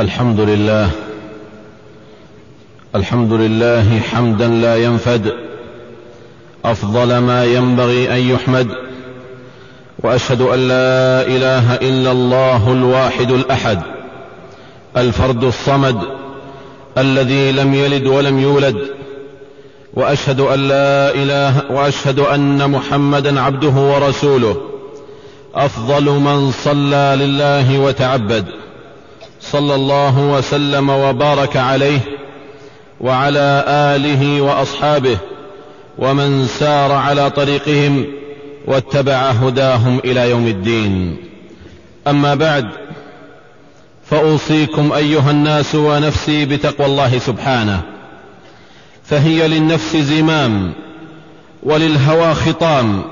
الحمد لله. الحمد لله حمدا لا ينفد. أفضل ما ينبغي أن يحمد. وأشهد أن لا إله إلا الله الواحد الأحد. الفرد الصمد. الذي لم يلد ولم يولد. وأشهد أن لا إله وأشهد أن محمدا عبده ورسوله. أفضل من صلى لله وتعبد. صلى الله وسلم وبارك عليه وعلى آله وأصحابه ومن سار على طريقهم واتبع هداهم إلى يوم الدين. أما بعد فأوصيكم أيها الناس ونفسي بتقوى الله سبحانه فهي للنفس زمام وللهوى خطام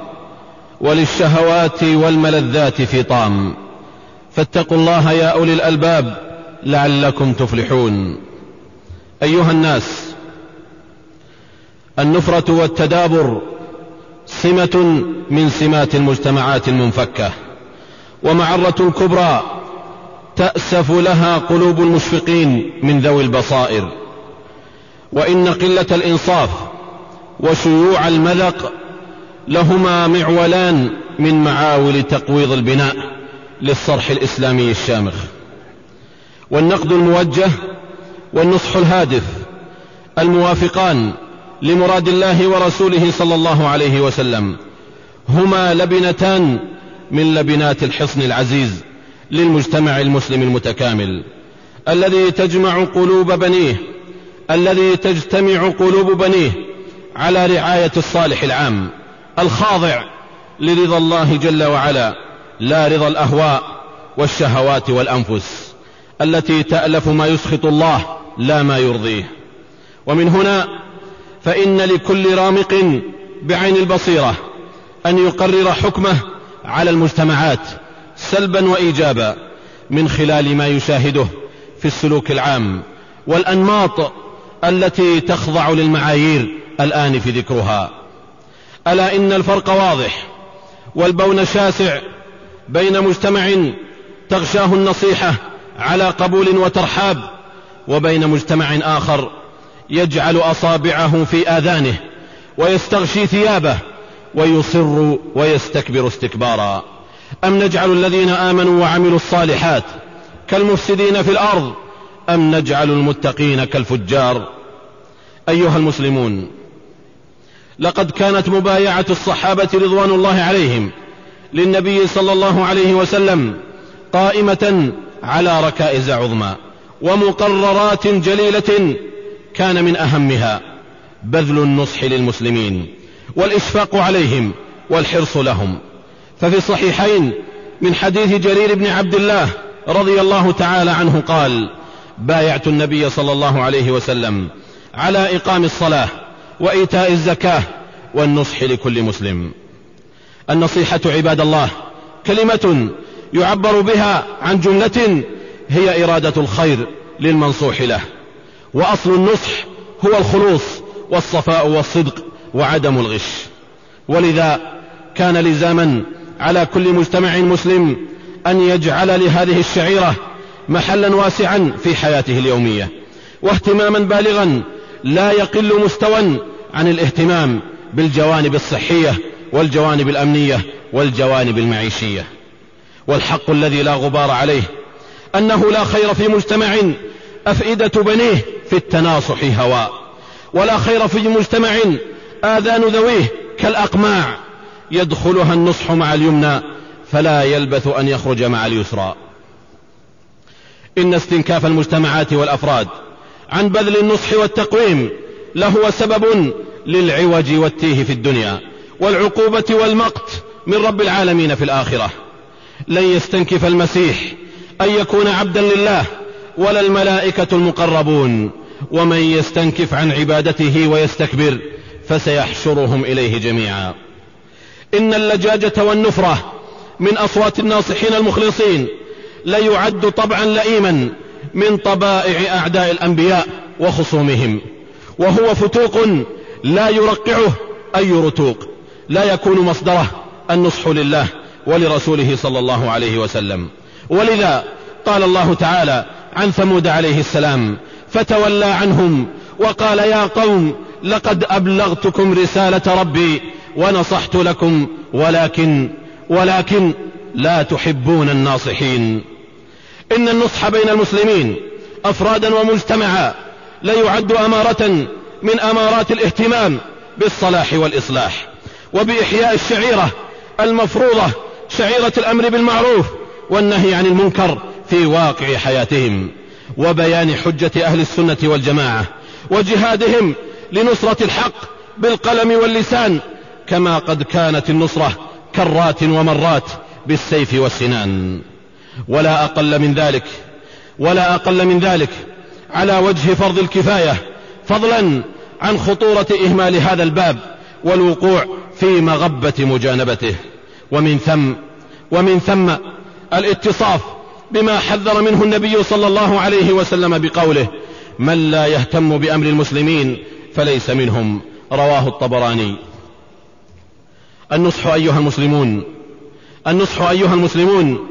وللشهوات والملذات فطام. فاتقوا الله يا أولي الألباب لعلكم تفلحون. أيها الناس النفرة والتدابر سمة من سمات المجتمعات المنفكة ومعرة كبرى تأسف لها قلوب المشفقين من ذوي البصائر. وإن قلة الإنصاف وشيوع المذق لهما معولان من معاول تقويض البناء. للصرح الإسلامي الشامخ. والنقد الموجه والنصح الهادف الموافقان لمراد الله ورسوله صلى الله عليه وسلم هما لبنتان من لبنات الحصن العزيز للمجتمع المسلم المتكامل الذي تجمع قلوب بنيه الذي تجتمع قلوب بنيه على رعاية الصالح العام الخاضع لرضا الله جل وعلا لا رضا الأهواء والشهوات والأنفس التي تألف ما يسخط الله لا ما يرضيه. ومن هنا فإن لكل رامق بعين البصيرة أن يقرر حكمه على المجتمعات سلبا وإيجابا من خلال ما يشاهده في السلوك العام والأنماط التي تخضع للمعايير الآن في ذكرها. ألا إن الفرق واضح والبون شاسع بين مجتمع تغشاه النصيحة على قبول وترحاب وبين مجتمع آخر يجعل أصابعه في آذانه ويستغشي ثيابه ويصر ويستكبر استكبارا. أم نجعل الذين آمنوا وعملوا الصالحات كالمفسدين في الأرض أم نجعل المتقين كالفجار؟ أيها المسلمون لقد كانت مبايعة الصحابة رضوان الله عليهم للنبي صلى الله عليه وسلم قائمة على ركائز عظمى ومقررات جليلة كان من أهمها بذل النصح للمسلمين والإشفاق عليهم والحرص لهم. ففي الصحيحين من حديث جرير بن عبد الله رضي الله تعالى عنه قال بايعت النبي صلى الله عليه وسلم على إقام الصلاة وإيتاء الزكاة والنصح لكل مسلم. النصيحة عباد الله. كلمة يعبر بها عن جملة هي إرادة الخير للمنصوح له. وأصل النصح هو الخلوص والصفاء والصدق وعدم الغش. ولذا كان لزاما على كل مجتمع مسلم أن يجعل لهذه الشعيرة محلا واسعا في حياته اليومية. واهتماما بالغا لا يقل مستوى عن الاهتمام بالجوانب الصحية والجوانب الأمنية والجوانب المعيشية. والحق الذي لا غبار عليه أنه لا خير في مجتمع أفئدة بنيه في التناصح هواء ولا خير في مجتمع آذان ذويه كالأقماع يدخلها النصح مع اليمنى فلا يلبث أن يخرج مع اليسرى. إن استنكاف المجتمعات والأفراد عن بذل النصح والتقويم لهو سبب للعوج والتيه في الدنيا. والعقوبة والمقت من رب العالمين في الآخرة. لن يستنكف المسيح أن يكون عبدا لله ولا الملائكة المقربون. ومن يستنكف عن عبادته ويستكبر فسيحشرهم إليه جميعا. إن اللجاجة والنفرة من أصوات الناصحين المخلصين ليعد طبعا لئيما من طبائع أعداء الأنبياء وخصومهم. وهو فتوق لا يرقعه أي رتوق. لا يكون مصدره النصح لله ولرسوله صلى الله عليه وسلم. ولذا قال الله تعالى عن ثمود عليه السلام فتولى عنهم وقال يا قوم لقد أبلغتكم رسالة ربي ونصحت لكم ولكن ولكن لا تحبون الناصحين إن النصح بين المسلمين أفرادا ومجتمعا ليعد أمارة من أمارات الاهتمام بالصلاح والإصلاح. وبإحياء الشعيرة المفروضة شعيرة الأمر بالمعروف والنهي عن المنكر في واقع حياتهم وبيان حجة أهل السنة والجماعة وجهادهم لنصرة الحق بالقلم واللسان كما قد كانت النصرة كرات ومرات بالسيف والسنان. ولا أقل من ذلك ولا أقل من ذلك على وجه فرض الكفاية فضلا عن خطورة إهمال هذا الباب والوقوع في مغبة مجانبته. ومن ثم ومن ثم الاتصاف بما حذر منه النبي صلى الله عليه وسلم بقوله من لا يهتم بأمر المسلمين فليس منهم رواه الطبراني. النصح أيها المسلمون النصح أيها المسلمون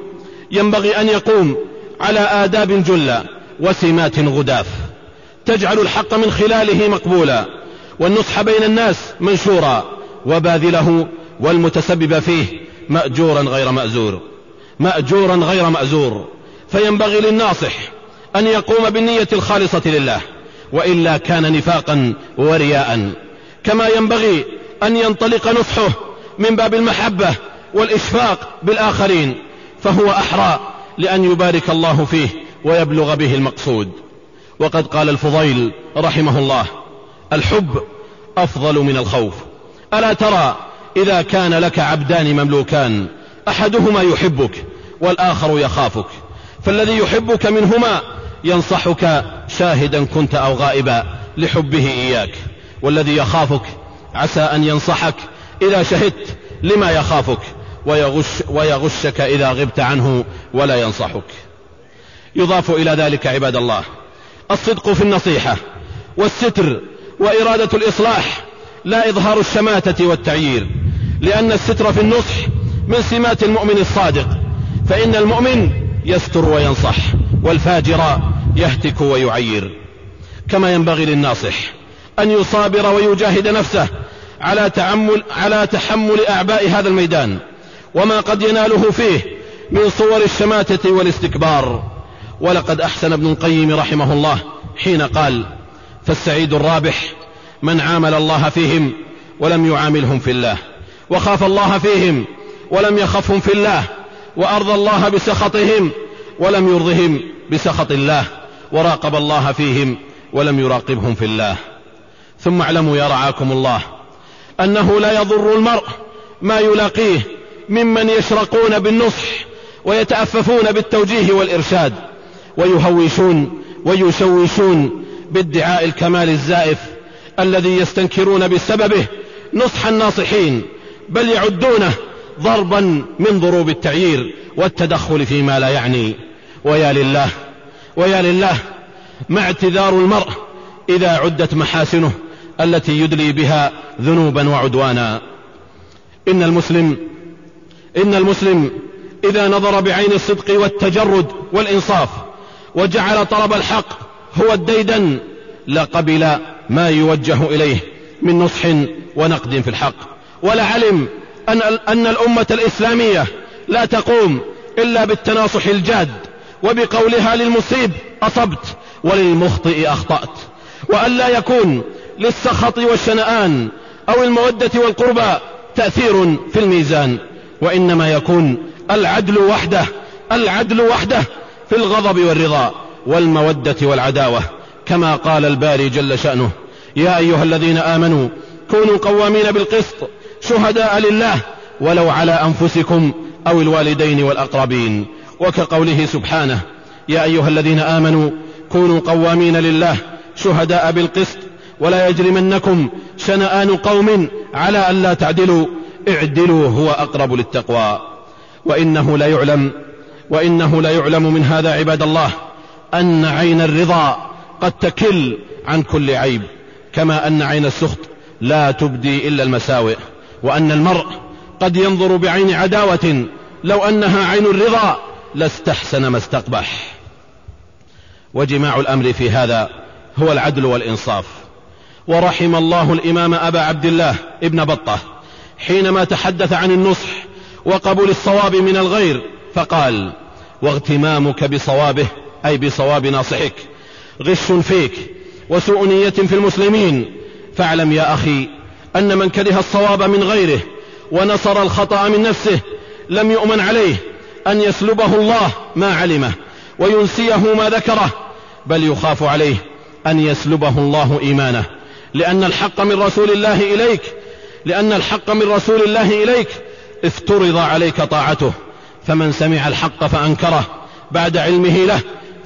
ينبغي أن يقوم على آداب جلة وسمات غداف. تجعل الحق من خلاله مقبولا. والنصح بين الناس منشورا وباذله والمتسبب فيه مأجورا غير مأزور. مأجورا غير مأزور. فينبغي للناصح أن يقوم بالنية الخالصة لله وإلا كان نفاقا ورياء. كما ينبغي أن ينطلق نصحه من باب المحبة والإشفاق بالآخرين فهو أحرى لأن يبارك الله فيه ويبلغ به المقصود. وقد قال الفضيل رحمه الله الحب أفضل من الخوف. ألا ترى إذا كان لك عبدان مملوكان أحدهما يحبك والآخر يخافك. فالذي يحبك منهما ينصحك شاهدا كنت أو غائبا لحبه إياك. والذي يخافك عسى أن ينصحك إذا شهدت لما يخافك ويغش ويغشك إذا غبت عنه ولا ينصحك. يضاف إلى ذلك عباد الله الصدق في النصيحة والستر وإرادة الإصلاح لا إظهار الشماتة والتعيير. لأن الستر في النصح من سمات المؤمن الصادق فإن المؤمن يستر وينصح والفاجر يهتك ويعير. كما ينبغي للناصح أن يصابر ويجاهد نفسه على, تعمل على تحمل أعباء هذا الميدان وما قد يناله فيه من صور الشماتة والاستكبار. ولقد أحسن ابن القيم رحمه الله حين قال فالسعيد الرابح من عامل الله فيهم ولم يعاملهم في الله وخاف الله فيهم ولم يخفهم في الله وأرضى الله بسخطهم ولم يرضهم بسخط الله وراقب الله فيهم ولم يراقبهم في الله. ثم اعلموا يا رعاكم الله أنه لا يضر المرء ما يلاقيه ممن يشرقون بالنصح ويتأففون بالتوجيه والإرشاد ويهوشون ويشوشون بادعاء الكمال الزائف الذي يستنكرون بسببه نصح الناصحين بل يعدونه ضربا من ضروب التعيير والتدخل فيما لا يعني. ويا لله ويا لله ما اعتذار المرء إذا عدت محاسنه التي يدلي بها ذنوبا وعدوانا. إن المسلم إن المسلم إذا نظر بعين الصدق والتجرد والإنصاف وجعل طلب الحق هو الديدن لقبل ما يوجه إليه من نصح ونقد في الحق. ولعلم أن, أن الأمة الإسلامية لا تقوم إلا بالتناصح الجاد وبقولها للمصيب أصبت وللمخطئ أخطأت. وأن لا يكون للسخط والشنآن أو المودة والقربى تأثير في الميزان. وإنما يكون العدل وحده العدل وحده في الغضب والرضا. والمودة والعداوة كما قال الباري جل شأنه يا أيها الذين آمنوا كونوا قوامين بالقسط شهداء لله ولو على أنفسكم أو الوالدين والأقربين. وكقوله سبحانه يا أيها الذين آمنوا كونوا قوامين لله شهداء بالقسط ولا يجرمنكم شنآن قوم على ألا تعدلوا اعدلوا هو أقرب للتقوى. وإنه لا يعلم وإنه لا يعلم من هذا عباد الله. أن عين الرضا قد تكل عن كل عيب كما أن عين السخط لا تبدي إلا المساوئ وأن المرء قد ينظر بعين عداوة لو أنها عين الرضا لاستحسن ما استقبح. وجماع الأمر في هذا هو العدل والإنصاف. ورحم الله الإمام أبا عبد الله ابن بطة حينما تحدث عن النصح وقبول الصواب من الغير فقال واغتمامك بصوابه أي بصواب ناصحك غش فيك وسوء نية في المسلمين. فاعلم يا أخي أن من كره الصواب من غيره ونصر الخطأ من نفسه لم يؤمن عليه أن يسلبه الله ما علمه وينسيه ما ذكره بل يخاف عليه أن يسلبه الله إيمانه. لأن الحق من رسول الله إليك لأن الحق من رسول الله إليك افترض عليك طاعته. فمن سمع الحق فأنكره بعد علمه له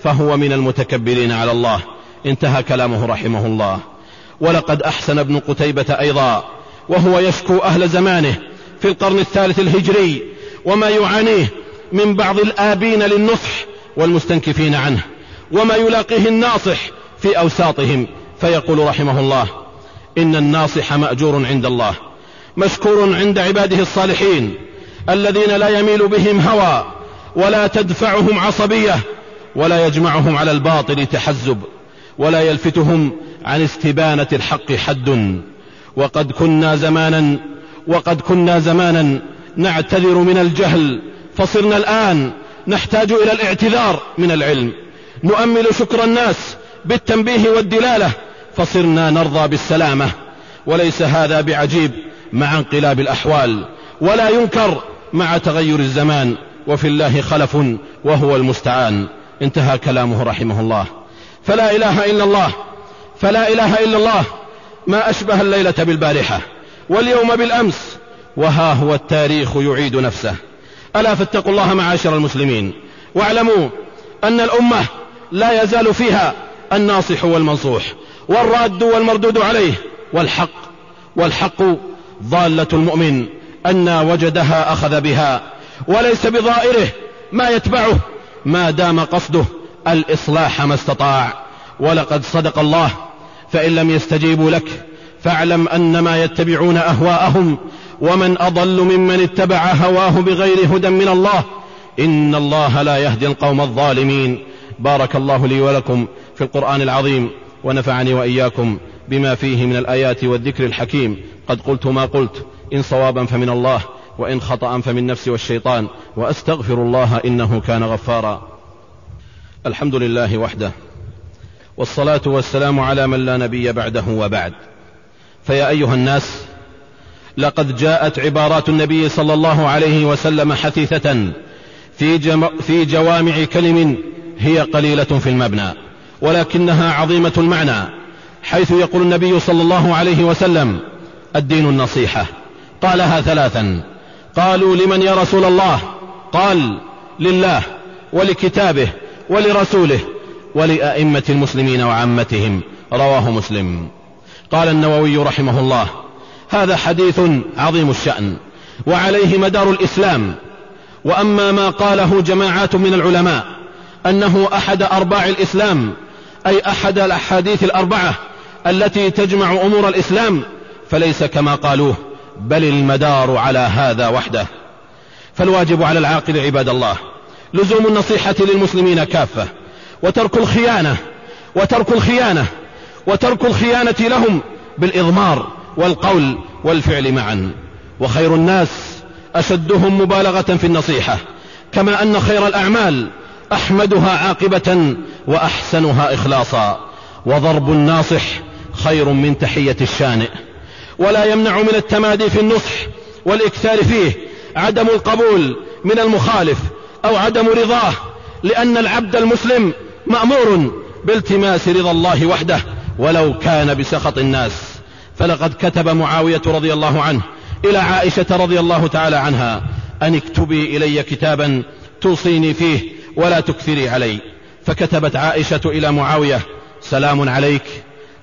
فهو من المتكبرين على الله. انتهى كلامه رحمه الله. ولقد أحسن ابن قتيبة أيضا وهو يشكو أهل زمانه في القرن الثالث الهجري وما يعانيه من بعض الآبين للنصح والمستنكفين عنه وما يلاقيه الناصح في أوساطهم. فيقول رحمه الله إن الناصح مأجور عند الله مشكور عند عباده الصالحين الذين لا يميل بهم هوى ولا تدفعهم عصبية ولا يجمعهم على الباطل تحزب ولا يلفتهم عن استبانة الحق حد. وقد كنا زمانا وقد كنا زمانا نعتذر من الجهل فصرنا الآن نحتاج إلى الاعتذار من العلم. نؤمل شكر الناس بالتنبيه والدلالة فصرنا نرضى بالسلامة. وليس هذا بعجيب مع انقلاب الأحوال ولا ينكر مع تغير الزمان. وفي الله خلف وهو المستعان. انتهى كلامه رحمه الله. فلا إله إلا الله. فلا إله إلا الله. ما أشبه الليلة بالبارحة واليوم بالأمس. وها هو التاريخ يعيد نفسه. ألا فاتقوا الله معاشر المسلمين. واعلموا أن الأمة لا يزال فيها الناصح والمنصوح. والراد والمردود عليه. والحق. والحق ضالة المؤمن. أن وجدها أخذ بها. وليس بضائره ما يتبعه. ما دام قصده الإصلاح ما استطاع. ولقد صدق الله. فإن لم يستجيبوا لك فاعلم أنما يتبعون أهواءهم. ومن أضل ممن اتبع هواه بغير هدى من الله. إن الله لا يهدي القوم الظالمين. بارك الله لي ولكم في القرآن العظيم. ونفعني وإياكم بما فيه من الآيات والذكر الحكيم. قد قلت ما قلت. إن صوابا فمن الله. وإن خطأ فمن نفسي والشيطان وأستغفر الله إنه كان غفارا. الحمد لله وحده والصلاة والسلام على من لا نبي بعده وبعد. فيا أيها الناس لقد جاءت عبارات النبي صلى الله عليه وسلم حثيثة في, جم في جوامع كلم هي قليلة في المبنى ولكنها عظيمة المعنى حيث يقول النبي صلى الله عليه وسلم الدين النصيحة. قالها ثلاثا قالوا لمن يا رسول الله؟ قال لله ولكتابه ولرسوله ولأئمة المسلمين وعامتهم. رواه مسلم. قال النووي رحمه الله هذا حديث عظيم الشأن وعليه مدار الإسلام. وأما ما قاله جماعات من العلماء أنه أحد أرباع الإسلام أي أحد الأحاديث الأربعة التي تجمع أمور الإسلام فليس كما قالوه. بل المدار على هذا وحده. فالواجب على العاقل عباد الله لزوم النصيحة للمسلمين كافة وترك الخيانة وترك الخيانة وترك الخيانة لهم بالإضمار والقول والفعل معا. وخير الناس أشدهم مبالغة في النصيحة كما أن خير الأعمال أحمدها عاقبة وأحسنها إخلاصا. وضرب الناصح خير من تحية الشانئ. ولا يمنع من التمادي في النصح والإكثار فيه عدم القبول من المخالف أو عدم رضاه لأن العبد المسلم مأمور بالتماس رضا الله وحده ولو كان بسخط الناس. فلقد كتب معاوية رضي الله عنه إلى عائشة رضي الله تعالى عنها أن اكتبي إلي كتابا توصيني فيه ولا تكثري علي. فكتبت عائشة إلى معاوية سلام عليك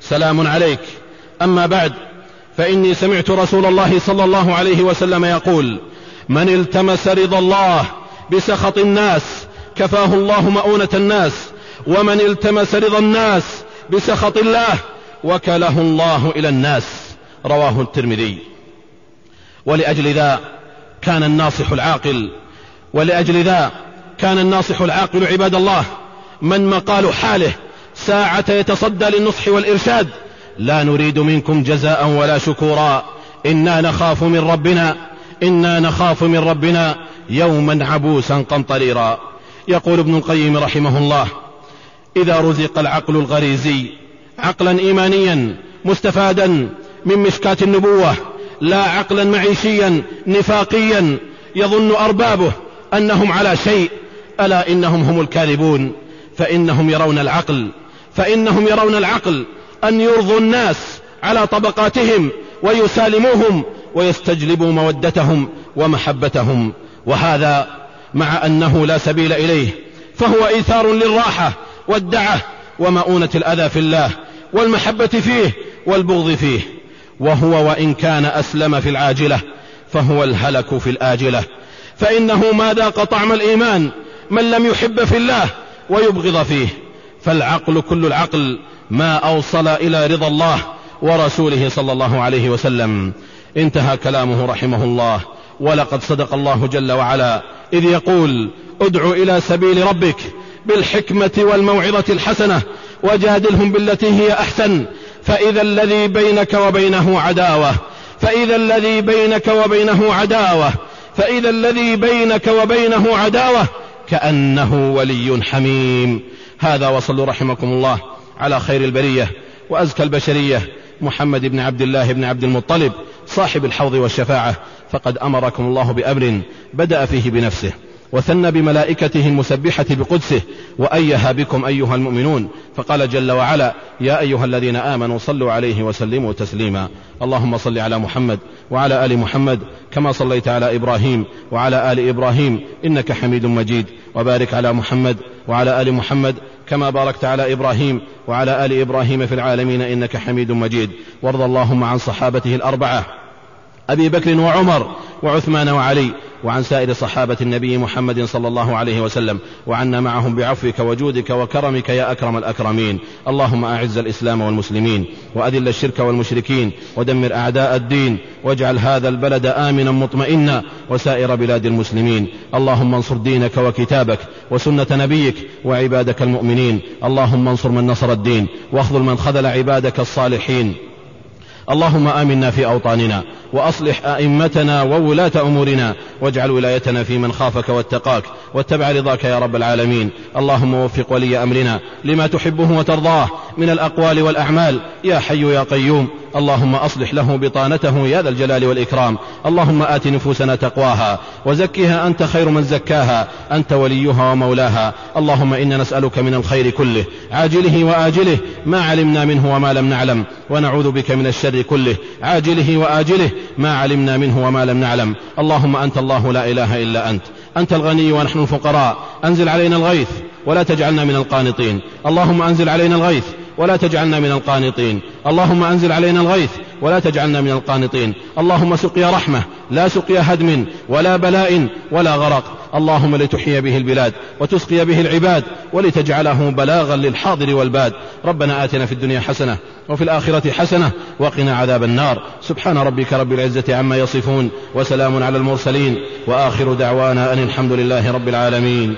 سلام عليك. أما بعد فإني سمعت رسول الله صلى الله عليه وسلم يقول من التمس رضا الله بسخط الناس كفاه الله مؤونة الناس ومن التمس رضا الناس بسخط الله وكله الله إلى الناس. رواه الترمذي. ولأجل ذا كان الناصح العاقل ولأجل ذا كان الناصح العاقل عباد الله من مقال حاله ساعة يتصدى للنصح والإرشاد لا نريد منكم جزاء ولا شكورا. إنا نخاف من ربنا. إنا نخاف من ربنا يوما عبوسا قمطريرا. يقول ابن القيم رحمه الله إذا رزق العقل الغريزي عقلا إيمانيا مستفادا من مشكاة النبوة لا عقلا معيشيا نفاقيا يظن أربابه أنهم على شيء ألا إنهم هم الكاذبون؟ فإنهم يرون العقل فإنهم يرون العقل أن يرضوا الناس على طبقاتهم ويسالموهم ويستجلبوا مودتهم ومحبتهم. وهذا مع أنه لا سبيل إليه. فهو إيثار للراحة والدعة ومؤونة الأذى في الله والمحبة فيه والبغض فيه. وهو وإن كان أسلم في العاجلة فهو الهلك في الآجلة. فإنه ما ذاق طعم الإيمان من لم يحب في الله ويبغض فيه. فالعقل كل العقل ما أوصل إلى رضا الله ورسوله صلى الله عليه وسلم. انتهى كلامه رحمه الله. ولقد صدق الله جل وعلا. إذ يقول ادع إلى سبيل ربك بالحكمة والموعظة الحسنة وجادلهم بالتي هي أحسن. فإذا الذي بينك وبينه عداوة. فإذا الذي بينك وبينه عداوة. فإذا الذي بينك وبينه عداوة. كأنه ولي حميم. هذا وصلوا رحمكم الله. على خير البرية وأزكى البشرية محمد بن عبد الله بن عبد المطلب صاحب الحوض والشفاعة فقد أمركم الله بأمر بدأ فيه بنفسه وثنى بملائكته المسبحة بقدسه وأيها بكم أيها المؤمنون فقال جل وعلا يا أيها الذين آمنوا صلوا عليه وسلموا تسليما. اللهم صل على محمد وعلى آل محمد كما صليت على إبراهيم وعلى آل إبراهيم إنك حميد مجيد وبارك على محمد وعلى آل محمد كما باركت على إبراهيم وعلى آل إبراهيم في العالمين إنك حميد مجيد. وارض اللهم عن صحابته الأربعة أبي بكر وعمر وعثمان وعلي. وعن سائر صحابة النبي محمد صلى الله عليه وسلم وعنا معهم بعفوك وجودك وكرمك يا أكرم الأكرمين. اللهم أعز الإسلام والمسلمين وأذل الشرك والمشركين ودمر أعداء الدين واجعل هذا البلد آمنا مطمئنا وسائر بلاد المسلمين. اللهم انصر دينك وكتابك وسنة نبيك وعبادك المؤمنين. اللهم انصر من نصر الدين واخذل من خذل عبادك الصالحين. اللهم آمنا في أوطاننا وأصلح أئمتنا وولاة أمورنا واجعل ولايتنا في من خافك واتقاك واتبع رضاك يا رب العالمين. اللهم وفق ولي أمرنا لما تحبه وترضاه. من الأقوال والأعمال. يا حي يا قيوم اللهم أصلح له بطانته يا ذا الجلال والإكرام. اللهم آت نفوسنا تقواها وزكها أنت خير من زكاها أنت وليها ومولاها. اللهم إنا نسألك من الخير كله عاجله وآجله ما علمنا منه وما لم نعلم. ونعوذ بك من الشر كله عاجله وآجله ما علمنا منه وما لم نعلم. اللهم أنت الله لا إله إلا أنت. أنت الغني ونحن الفقراء. أنزل علينا الغيث ولا تجعلنا من القانطين. اللهم أنزل علينا الغيث ولا تجعلنا من القانطين. اللهم أنزل علينا الغيث ولا تجعلنا من القانطين. اللهم سقيا رحمة لا سقيا هدم ولا بلاء ولا غرق. اللهم لتحيي به البلاد وتسقي به العباد ولتجعله بلاغا للحاضر والباد. ربنا آتنا في الدنيا حسنة وفي الآخرة حسنة وقنا عذاب النار. سبحان ربك رب العزة عما يصفون وسلام على المرسلين. وآخر دعوانا أن الحمد لله رب العالمين.